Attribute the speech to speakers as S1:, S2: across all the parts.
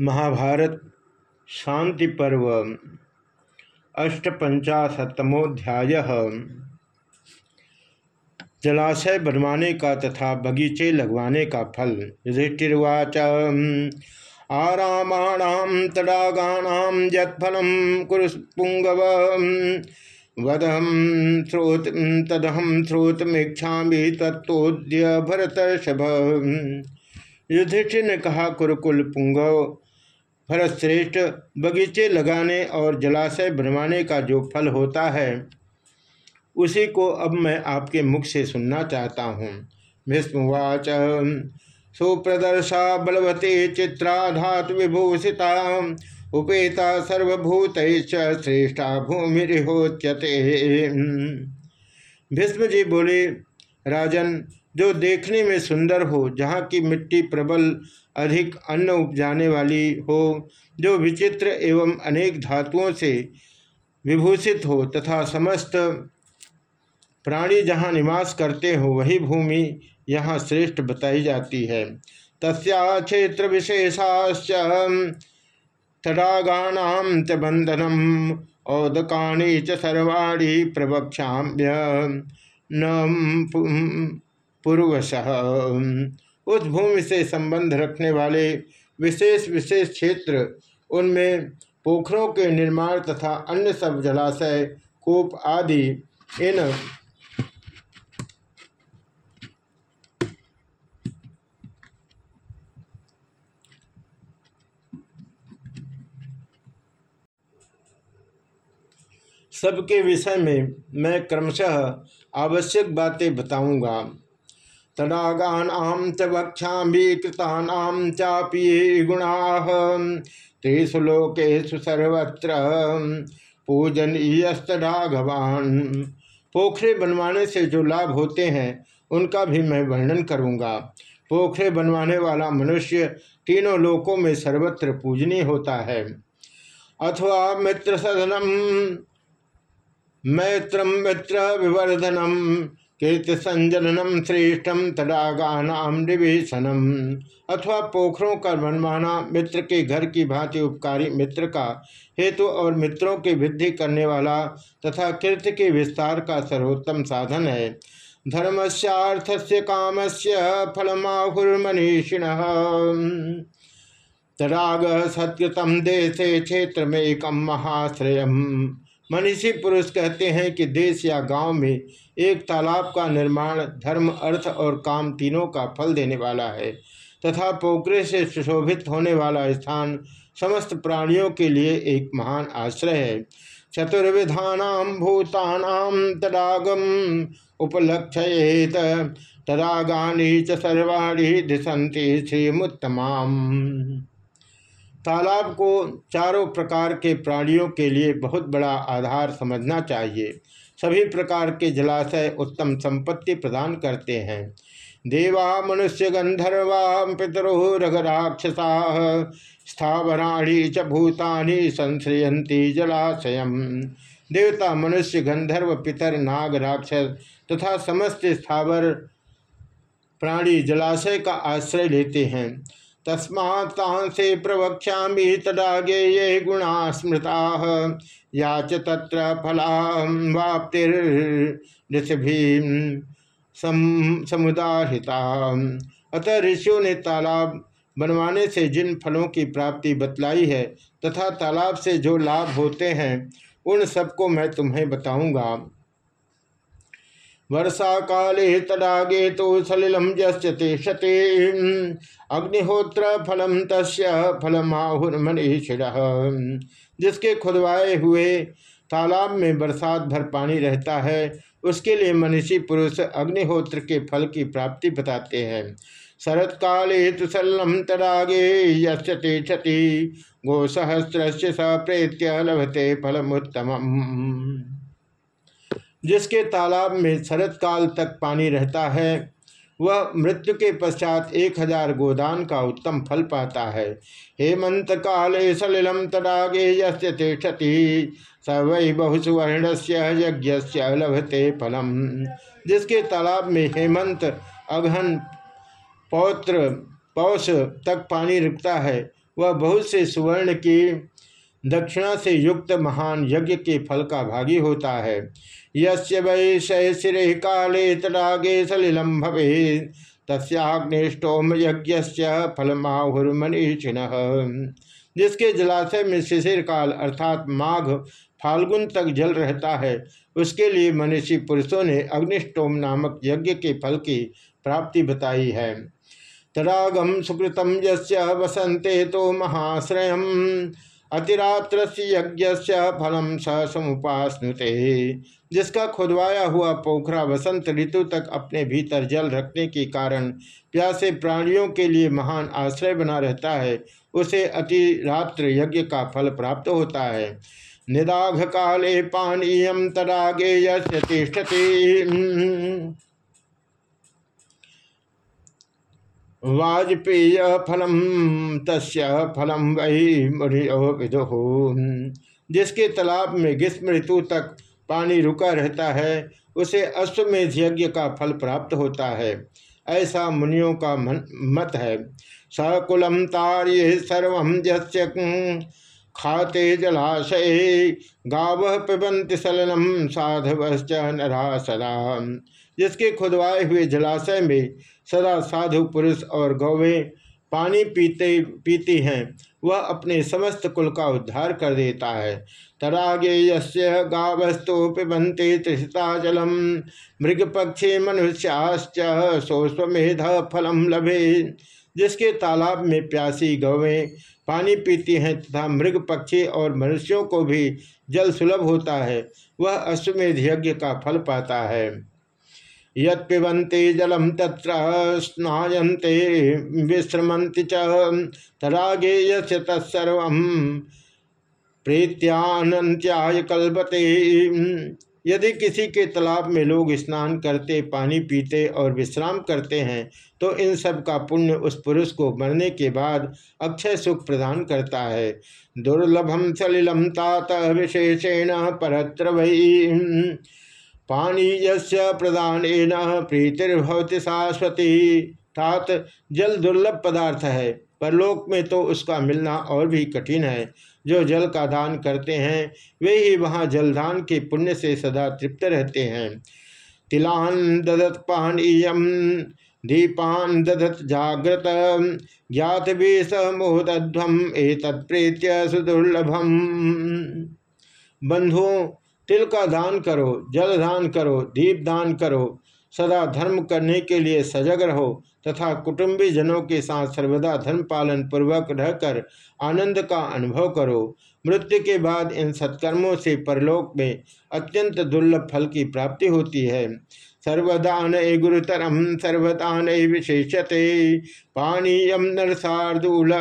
S1: महाभारत, शांति पर्व, अष्टपंचाशतमोध्याय। जलाशय बनवाने का तथा बगीचे लगवाने का फल, युधिष्ठिर्वाच आरामाणाम तडागाणाम यत्फलम कुरुपुंगव वदहम श्रोत तदहम श्रोतमीक्षा तत्वोद्य भरत शभ युधिष्ठिर ने कहा, कुरुकुल पुंगव भरतश्रेष्ठ बगीचे लगाने और जलाशय बनवाने का जो फल होता है, उसी को अब मैं आपके मुख से सुनना चाहता हूँ। भीष्मवाच सुप्रदर्शा बलवती चित्रा धातु विभूषिता, उपेता सर्वभूत श्रेष्ठा भूमि रिहोच्यते भीष्म जी बोले, राजन जो देखने में सुंदर हो, जहाँ की मिट्टी प्रबल अधिक अन्न उपजाने वाली हो, जो विचित्र एवं अनेक धातुओं से विभूषित हो तथा समस्त प्राणी जहाँ निवास करते हो, वही भूमि यहाँ श्रेष्ठ बताई जाती है। तस्या क्षेत्र विशेषाश्च तडागाणाम च बंधनम औदकाणी च सर्वाणी प्रवक्षाम्य पूर्वश उस भूमि से संबंध रखने वाले विशेष विशेष क्षेत्र, उनमें पोखरों के निर्माण तथा अन्य सब जलाशय, कूप आदि, इन सबके विषय में मैं क्रमशः आवश्यक बातें बताऊँगा। तडागानाम च वक्षा कृतानाम चापी गुणा। तेषु लोकेशु सर्वत्र पूजनीयस्तडाघवान पोखरे बनवाने से जो लाभ होते हैं, उनका भी मैं वर्णन करूँगा। पोखरे बनवाने वाला मनुष्य तीनों लोकों में सर्वत्र पूजनीय होता है। अथवा मित्र सदनम मैत्रम मित्र विवर्धनम कीर्ति संजननम श्रेष्ठम तडागानाम निवेशनम। अथवा पोखरों का मनमाना, मित्र के घर की भांति उपकारी मित्र का हेतु और मित्रों की वृद्धि करने वाला तथा कीर्ति के विस्तार का सर्वोत्तम साधन है। धर्मस्थ से काम से फलमाहुर्मनीषिण। तडाग सत्यतम देशे क्षेत्र में एकम महाश्रय मनीषी पुरुष कहते हैं कि देश या गाँव में एक तालाब का निर्माण धर्म, अर्थ और काम तीनों का फल देने वाला है तथा पोखरे से सुशोभित होने वाला स्थान समस्त प्राणियों के लिए एक महान आश्रय है। चतुर्विधानाम भूतानाम तडागम उपलक्षेत तडागानी सर्वाणी दिशंति श्रीमुत्तमाम। तालाब को चारों प्रकार के प्राणियों के लिए बहुत बड़ा आधार समझना चाहिए। सभी प्रकार के जलाशय उत्तम संपत्ति प्रदान करते हैं। देवा मनुष्य गंधर्वा पितरो रघराक्षसा स्थावराणी च भूतानि संश्रयंती जलाशय देवता मनुष्य गंधर्व पितर नाग राक्षस तथा समस्त स्थावर प्राणी जलाशय का आश्रय लेते हैं। तस्मात्से प्रवक्षा तडागे ये गुणा स्मृता या च तत्र समुदाहिता अतः ऋषियों ने तालाब बनवाने से जिन फलों की प्राप्ति बतलाई है तथा तालाब से जो लाभ होते हैं, उन सबको मैं तुम्हें बताऊँगा। वर्षा काले तडागे तो सलिलम जस्ते अग्निहोत्र फलम तस्य फलमाहुर्मनीषिण जिसके खुदवाए हुए तालाब में बरसात भर पानी रहता है, उसके लिए मनीषी पुरुष अग्निहोत्र के फल की प्राप्ति बताते हैं। शरत काले तो सलम तडागे यश्यते क्षति गो सहस्र स प्रेत्य लभते फलमुत्तम जिसके तालाब में शरत काल तक पानी रहता है, वह मृत्यु के पश्चात एक हज़ार गोदान का उत्तम फल पाता है। हेमंत काले सलिलम तडागे यति स वै बहुसुवर्ण से यज्ञ लभते फलम। जिसके तालाब में हेमंत अघन पौत्र पौष तक पानी रुकता है, वह बहुत से सुवर्ण की दक्षिणा से युक्त महान यज्ञ के फल का भागी होता है। यस्य वै शयशिरे काले तटागे सलिलम भवे तस्ग्निष्टोम यज्ञ फलमाहुर्मनीषिण। जिसके जलाशय में शिशिर काल अर्थात माघ फाल्गुन तक जल रहता है, उसके लिए मनीषी पुरुषों ने अग्निष्टोम नामक यज्ञ के फल की प्राप्ति बताई है। तरागम सुकृतम यस्य वसंते तो महाश्रय अतिरात्र यज्ञ फलम स समुपास्नुते। जिसका खुदवाया हुआ पोखरा वसंत ऋतु तक अपने भीतर जल रखने के कारण प्यासे प्राणियों के लिए महान आश्रय बना रहता है, उसे अतिरात्र यज्ञ का फल प्राप्त होता है। निदाघ काले पानीय तरागे यतिष्ठते वाजपेय फलम तस् फलम वही विदु जिसके तालाब में ग्रीष्म ऋतु तक पानी रुका रहता है उसे अश्वमेध यज्ञ का फल प्राप्त होता है। ऐसा मुनियों का मन, मत है। सकुलम तार्य सर्व खाते जलाशय गाव पिबंत सलनम साधवश्च नरा सदा। जिसके खुदवाए हुए जलाशय में सदा साधु पुरुष और गौवें पानी पीते, पीती हैं, वह अपने समस्त कुल का उद्धार कर देता है। तरागे यस्य गावस्तु पिबंते त्रिषिता जलम मृग पक्षी मनुष्याश्च सोस्वेध फलम लभे। जिसके तालाब में प्यासी गवें पानी पीती हैं तथा मृग पक्षी और मनुष्यों को भी जल सुलभ होता है, वह अश्वमेध यज्ञ का फल पाता है। यत्पिबंती जलम तत्र स्नायन्ते विश्रमंति च, तरागे यस्य तत्सर्व प्रीत्यानंत्याय कल्पते। यदि किसी के तालाब में लोग स्नान करते, पानी पीते और विश्राम करते हैं तो इन सब का पुण्य उस पुरुष को मरने के बाद अक्षय सुख प्रदान करता है। दुर्लभम सलिलम तात विशेषेण परत्र वही पानीय प्रदान प्रीतिर्भवती शाश्वती। तात जल दुर्लभ पदार्थ है। परलोक में तो उसका मिलना और भी कठिन है। जो जल का दान करते हैं, वे ही वहाँ जलदान के पुण्य से सदा तृप्त रहते हैं। तिलान ददत पानीयम दीपान ददत जागृत ज्ञात भी समोदध्वम ए तत्प्रीत्य सुदुर्लभम। बंधुओं, तिल का दान करो, जल दान करो, दीप दान करो सदा धर्म करने के लिए सजग रहो तथा कुटुंबी जनों के साथ सर्वदा धर्म पालन पूर्वक रहकर आनंद का अनुभव करो। मृत्यु के बाद इन सत्कर्मों से परलोक में अत्यंत दुर्लभ फल की प्राप्ति होती है। सर्वदा सर्वदान गुरुतरम सर्वदा सर्वदान विशेषते पानीयम नरसार्दूल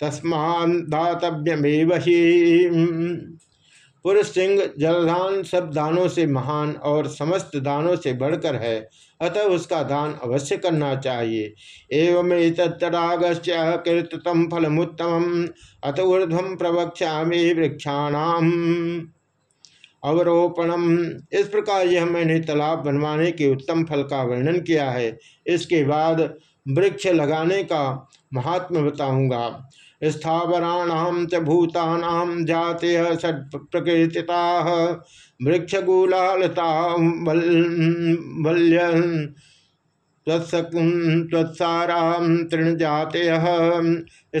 S1: तस्मा दातव्यमेव ही पुरुष सिंह जलदान सब दानों से महान और समस्त दानों से बढ़कर है। अतः उसका दान अवश्य करना चाहिए। एवं तत्तरागश्च कीर्तम फलमुत्तम अत ऊर्धम प्रवक्षा में वृक्षाणाम। अवरोपणम। इस प्रकार यह मैंने तालाब बनवाने के उत्तम फल का वर्णन किया है। इसके बाद वृक्ष लगाने का महात्म बताऊँगा। स्थावराणाम च भूतानाम जाते षट प्रकृतिता वृक्षगूलालता वल्य तत्साराम तृण जाते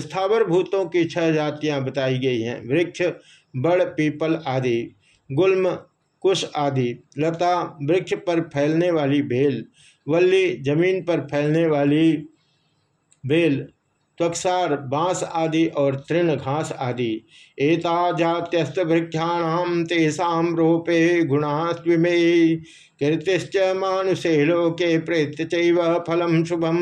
S1: स्थावर भूतों की छह जातियाँ बताई गई हैं। वृक्ष, बड़, पीपल आदि, गुल्म, कुश आदि, लता, वृक्ष पर फैलने वाली बेल वल्ली ज़मीन पर फैलने वाली बेल त्वक्षार बाँस आदि और तृण घास आदि। एता जात्यस्त वृक्षाणाम तेषाम रूपे गुणास्विमे कीर्तिश्च मानुषे लोके प्रेत चैव फलम शुभम।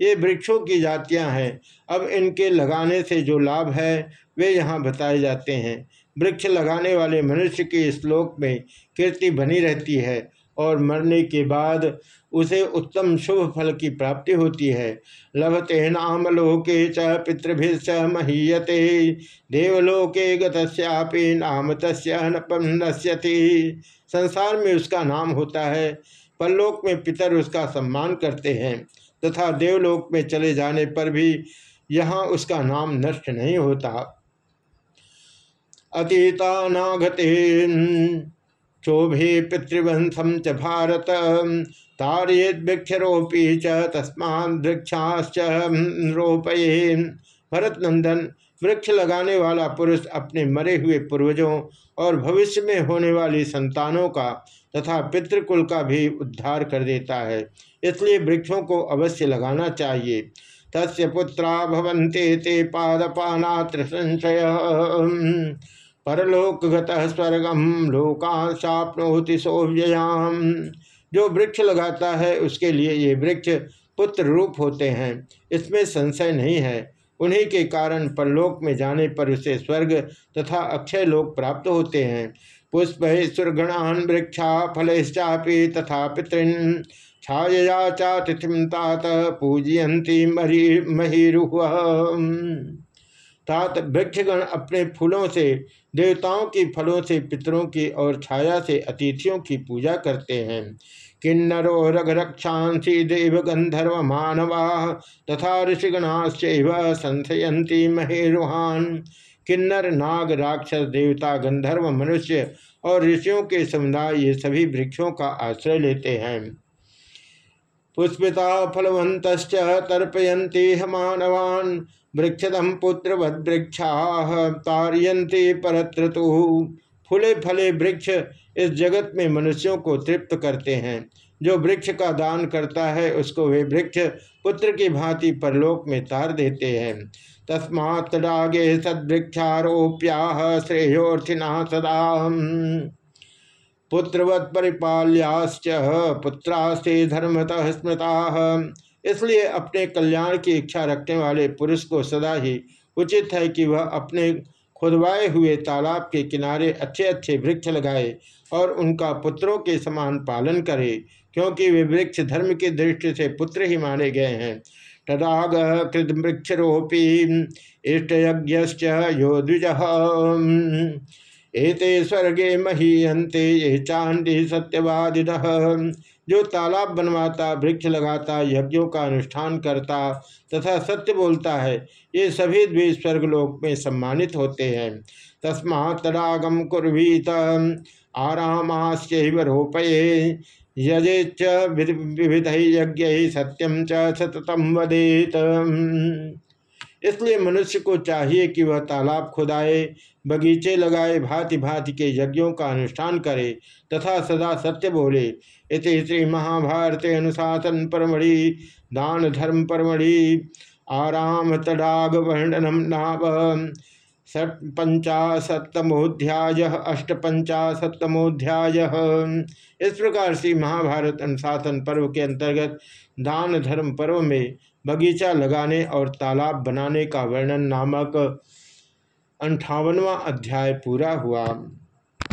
S1: ये वृक्षों की जातियाँ हैं। अब इनके लगाने से जो लाभ है, वे यहाँ बताए जाते हैं। वृक्ष लगाने वाले मनुष्य के श्लोक में कीर्ति बनी रहती है। और मरने के बाद उसे उत्तम शुभ फल की प्राप्ति होती है। लभते नाम लोके च पितृभिश्च महीयते। देवलोके गत्यापि नाम तस्य नश्यति। संसार में उसका नाम होता है, परलोक में पितर उसका सम्मान करते हैं, तथा देवलोक में चले जाने पर भी यहाँ उसका नाम नष्ट नहीं होता। अतीतानागते चोभे पितृवंशम च भारत। तारियत वृक्षरोपी च तस्मा वृक्षाश्च रोपये। भरत नंदन वृक्ष लगाने वाला पुरुष अपने मरे हुए पूर्वजों और भविष्य में होने वाली संतानों का तथा पितृकुल का भी उद्धार कर देता है। इसलिए वृक्षों को अवश्य लगाना चाहिए। तस्य पुत्रा भवन्ते ते पादपानात्र संशय। परलोकगत स्वर्गम लोकाशाप्नोति सोव्ययाम जो वृक्ष लगाता है, उसके लिए ये वृक्ष पुत्र रूप होते हैं। इसमें संशय नहीं है। उन्हीं के कारण परलोक में जाने पर उसे स्वर्ग तथा अक्षय लोक प्राप्त होते हैं। पुष्प सुरगणान वृक्षा फलश्चापी तथा पितृन छाया चातिथिम तात पूजयंती महीरुह तात वृक्षगण अपने फूलों से, देवताओं की फलों से, पितरों की और छाया से अतिथियों की पूजा करते हैं। किन्नरो रघरक्षांसी देव गंधर्व मानवा तथा ऋषिगणाश्च संशयंती महेरुहान। किन्नर, नाग, राक्षस, देवता, गंधर्व, मनुष्य और ऋषियों के समुदाय ये सभी वृक्षों का आश्रय लेते हैं। पुष्पिता फलवंत तर्पयती मानवान वृक्षदम पुत्रवद वृक्षा तारयंती परत्र फूले फले वृक्ष इस जगत में मनुष्यों को तृप्त करते हैं। जो वृक्ष का दान करता है, उसको वे वृक्ष पुत्र की भांति परलोक में तार देते हैं। तस्मात् रागे सदृक्षारोप्या श्रेयोर्थिना सदा पुत्रवत परिपाल्याश्च पुत्रास्ते धर्मतः स्मृता। इसलिए अपने कल्याण की इच्छा रखने वाले पुरुष को सदा ही उचित है कि वह अपने खुदवाए हुए तालाब के किनारे अच्छे अच्छे वृक्ष लगाए और उनका पुत्रों के समान पालन करे, क्योंकि वे वृक्ष धर्म की दृष्टि से पुत्र ही माने गए हैं। तदाग कृत वृक्षरोपी इष्टयज्ञ यो द्विज। एते स्वर्गे महीयंते ये चांदी सत्यवादिद जो तालाब बनवाता, वृक्ष लगाता, यज्ञों का अनुष्ठान करता, तथा सत्य बोलता है, ये सभी द्विज स्वर्गलोक में सम्मानित होते हैं। तस्मा तडागम कुर्वीत आरामाश्चैव रोपये। यजेच विविध यज्ञ सत्यम च सततम वदेत। इसलिए मनुष्य को चाहिए कि वह तालाब खुदाए, बगीचे लगाए भांति भांति के यज्ञों का अनुष्ठान करे, तथा सदा सत्य बोले। इस श्री महाभारत अनुशासन परमढ़ि दान धर्म परमढ़ि। आराम तडाग वर्णनम नाव षटपंचाशतमोध्याय अष्टपंचाशतमोध्याय इस प्रकार से महाभारत अनुशासन पर्व के अंतर्गत दान धर्म पर्व में बगीचा लगाने और तालाब बनाने का वर्णन नामक अंठावनवा अध्याय पूरा हुआ।